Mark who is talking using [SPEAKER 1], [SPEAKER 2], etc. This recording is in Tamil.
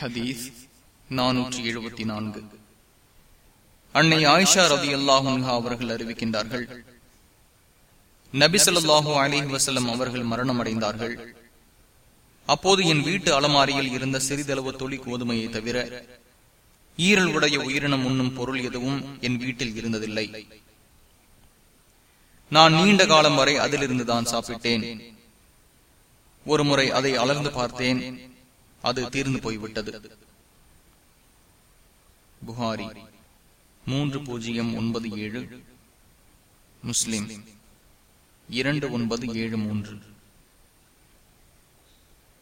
[SPEAKER 1] ஹதீஸ் நானூற்றி எழுபத்தி நான்கு. அன்னை ஆயிஷா ரவி அல்லாஹா அவர்கள் அறிவிக்கின்றார்கள் நபிசல்லாஹூ அலி வசலம் அவர்கள் மரணம் அடைந்தார்கள் அப்போது என் வீட்டு அலமாரியில் இருந்த சிறிதளவு தொழி கோதுமையை தவிர ஈரல் உடைய உயிரினம் உண்ணும் பொருள் எதுவும் என் வீட்டில் இருந்ததில்லை. நான் நீண்ட காலம் வரை அதிலிருந்துதான் சாப்பிட்டேன். ஒருமுறை அதை அலர்ந்து பார்த்தேன். அது தீர்ந்து போய்விட்டது. புகாரி மூன்று பூஜ்ஜியம் ஒன்பது ஏழு. முஸ்லிம் இரண்டு ஒன்பது ஏழு மூன்று.